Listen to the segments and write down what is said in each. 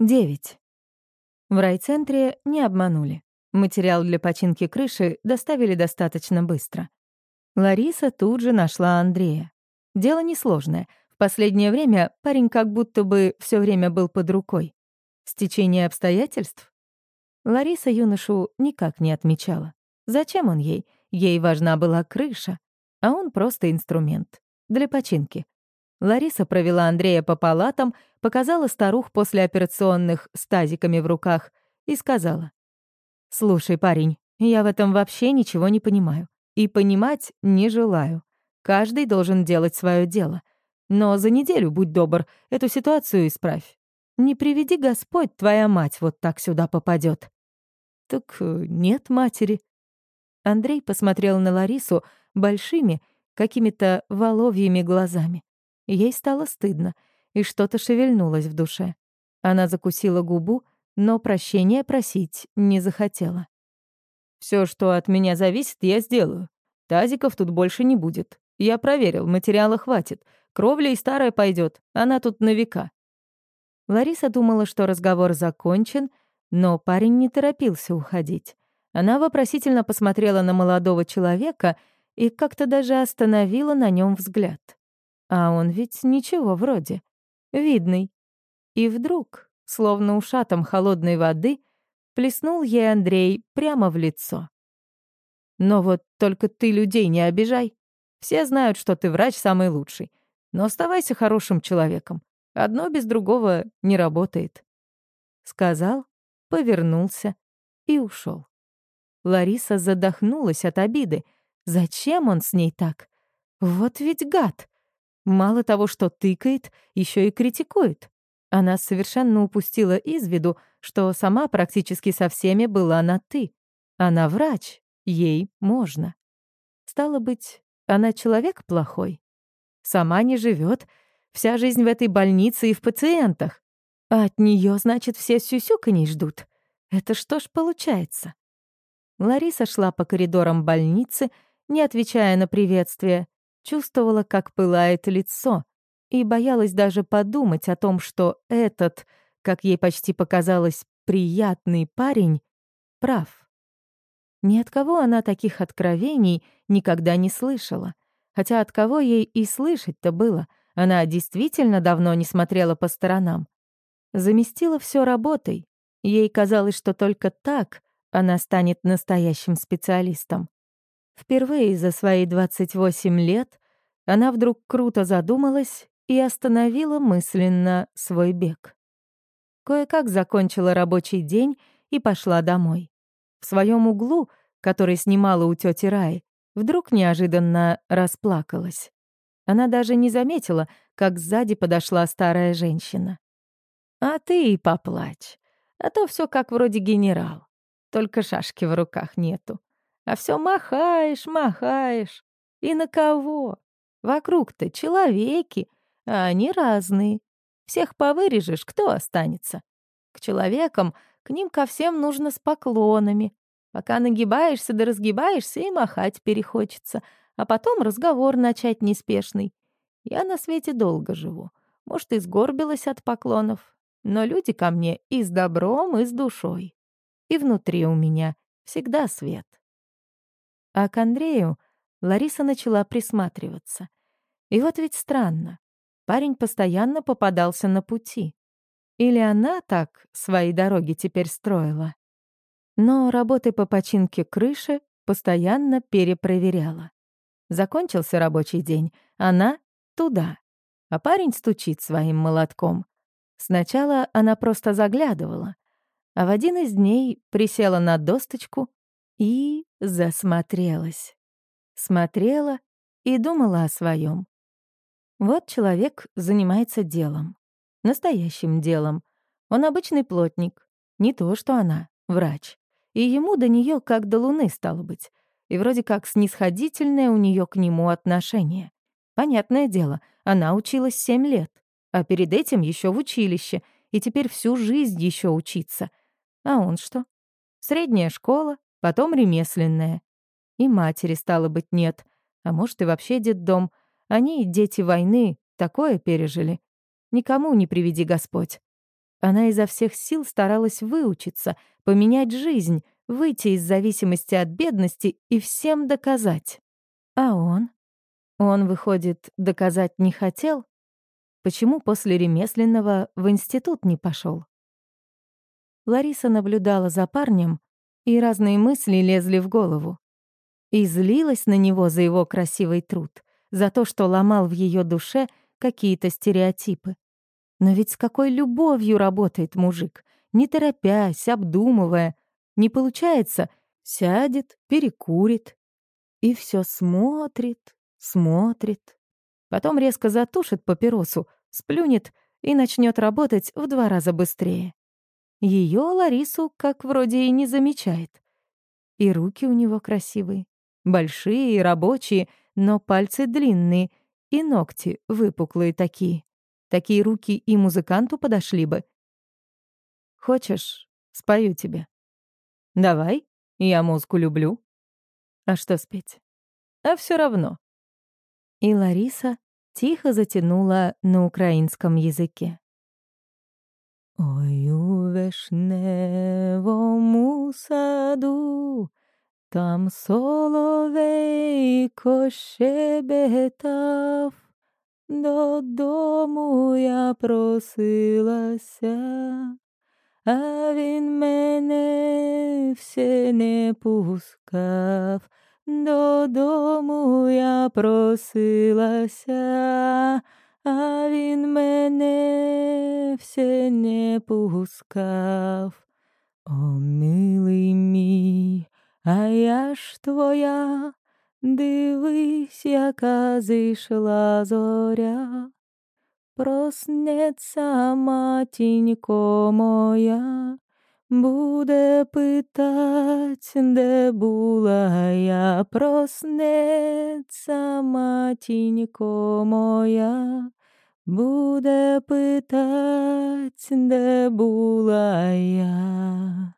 9. В райцентре не обманули. Материал для починки крыши доставили достаточно быстро. Лариса тут же нашла Андрея. Дело несложное. В последнее время парень как будто бы все время был под рукой. Стечение обстоятельств? Лариса юношу никак не отмечала. Зачем он ей? Ей важна была крыша, а он просто инструмент. Для починки. Лариса провела Андрея по палатам, показала старух после операционных с тазиками в руках и сказала. «Слушай, парень, я в этом вообще ничего не понимаю. И понимать не желаю. Каждый должен делать свое дело. Но за неделю, будь добр, эту ситуацию исправь. Не приведи Господь, твоя мать вот так сюда попадет. «Так э, нет матери». Андрей посмотрел на Ларису большими, какими-то воловьими глазами. Ей стало стыдно, и что-то шевельнулось в душе. Она закусила губу, но прощения просить не захотела. Все, что от меня зависит, я сделаю. Тазиков тут больше не будет. Я проверил, материала хватит. Кровля и старая пойдет, она тут на века». Лариса думала, что разговор закончен, но парень не торопился уходить. Она вопросительно посмотрела на молодого человека и как-то даже остановила на нем взгляд. А он ведь ничего вроде. Видный. И вдруг, словно ушатом холодной воды, плеснул ей Андрей прямо в лицо. «Но вот только ты людей не обижай. Все знают, что ты врач самый лучший. Но оставайся хорошим человеком. Одно без другого не работает». Сказал, повернулся и ушел. Лариса задохнулась от обиды. Зачем он с ней так? Вот ведь гад! Мало того, что тыкает, еще и критикует. Она совершенно упустила из виду, что сама практически со всеми была на «ты». Она врач, ей можно. Стало быть, она человек плохой. Сама не живет, вся жизнь в этой больнице и в пациентах. А от нее, значит, все сюсюканей ждут. Это что ж получается? Лариса шла по коридорам больницы, не отвечая на приветствие, чувствовала, как пылает лицо, и боялась даже подумать о том, что этот, как ей почти показалось, приятный парень, прав. Ни от кого она таких откровений никогда не слышала. Хотя от кого ей и слышать-то было, она действительно давно не смотрела по сторонам. Заместила все работой. Ей казалось, что только так она станет настоящим специалистом. Впервые за свои 28 лет она вдруг круто задумалась и остановила мысленно свой бег. Кое-как закончила рабочий день и пошла домой. В своем углу, который снимала у тети Раи, вдруг неожиданно расплакалась. Она даже не заметила, как сзади подошла старая женщина. «А ты и поплачь, а то все как вроде генерал, только шашки в руках нету. А все махаешь, махаешь. И на кого? Вокруг-то человеки, а они разные. Всех повырежешь, кто останется? К человекам, к ним ко всем нужно с поклонами. Пока нагибаешься да разгибаешься, и махать перехочется, а потом разговор начать неспешный. Я на свете долго живу. Может, и сгорбилась от поклонов, но люди ко мне и с добром, и с душой. И внутри у меня всегда свет. А к Андрею Лариса начала присматриваться. И вот ведь странно. Парень постоянно попадался на пути. Или она так свои дороги теперь строила? Но работы по починке крыши постоянно перепроверяла. Закончился рабочий день, она — туда. А парень стучит своим молотком. Сначала она просто заглядывала, а в один из дней присела на досточку и засмотрелась. Смотрела и думала о своем. Вот человек занимается делом. Настоящим делом. Он обычный плотник. Не то, что она, врач. И ему до нее как до луны стало быть. И вроде как снисходительное у нее к нему отношение. Понятное дело, она училась семь лет а перед этим еще в училище, и теперь всю жизнь еще учиться. А он что? Средняя школа, потом ремесленная. И матери, стало быть, нет. А может, и вообще детдом. Они, дети войны, такое пережили. Никому не приведи Господь. Она изо всех сил старалась выучиться, поменять жизнь, выйти из зависимости от бедности и всем доказать. А он? Он, выходит, доказать не хотел? Почему после ремесленного в институт не пошел? Лариса наблюдала за парнем, и разные мысли лезли в голову. И злилась на него за его красивый труд, за то, что ломал в ее душе какие-то стереотипы. Но ведь с какой любовью работает мужик, не торопясь, обдумывая. Не получается, сядет, перекурит. И все смотрит, смотрит. Потом резко затушит папиросу, сплюнет и начнет работать в два раза быстрее. Ее Ларису как вроде и не замечает. И руки у него красивые, большие и рабочие, но пальцы длинные, и ногти выпуклые такие. Такие руки и музыканту подошли бы. Хочешь, спою тебе? Давай, я музыку люблю. А что спеть? А все равно. И Лариса тихо затянула на украинском языке. Ой, у вишневому саду, там соловейко щебетав, Додому я просилася, а він мене все не пускав. Додому я просилася, а він мене все не пускав. О, милий мій, а я ж твоя. Дивись, яка зійшла зоря, проснеться матінько моя, буде питать, де була я, проснеться матінько моя, буде питать, де була я.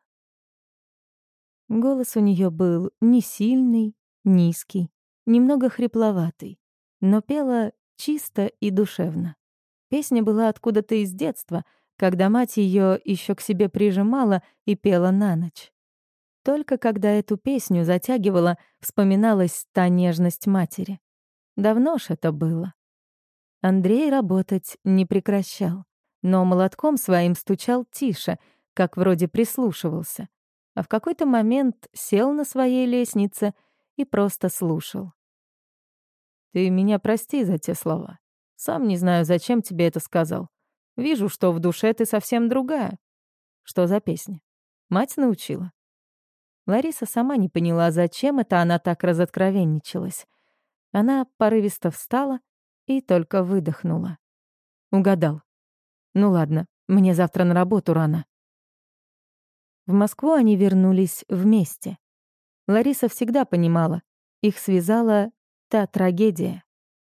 Голос у нее был не сильный, низкий, немного хрипловатый, но пела чисто и душевно. Песня была откуда-то из детства, когда мать ее еще к себе прижимала и пела на ночь. Только когда эту песню затягивала, вспоминалась та нежность матери. Давно ж это было. Андрей работать не прекращал, но молотком своим стучал тише, как вроде прислушивался. А в какой-то момент сел на своей лестнице — и просто слушал. «Ты меня прости за те слова. Сам не знаю, зачем тебе это сказал. Вижу, что в душе ты совсем другая. Что за песня? Мать научила?» Лариса сама не поняла, зачем это она так разоткровенничалась. Она порывисто встала и только выдохнула. Угадал. Ну ладно, мне завтра на работу рано. В Москву они вернулись вместе. Лариса всегда понимала, их связала та трагедия.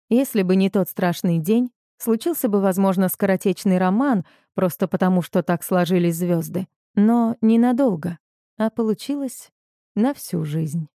Если бы не тот страшный день, случился бы, возможно, скоротечный роман, просто потому что так сложились звезды, но ненадолго, а получилось на всю жизнь.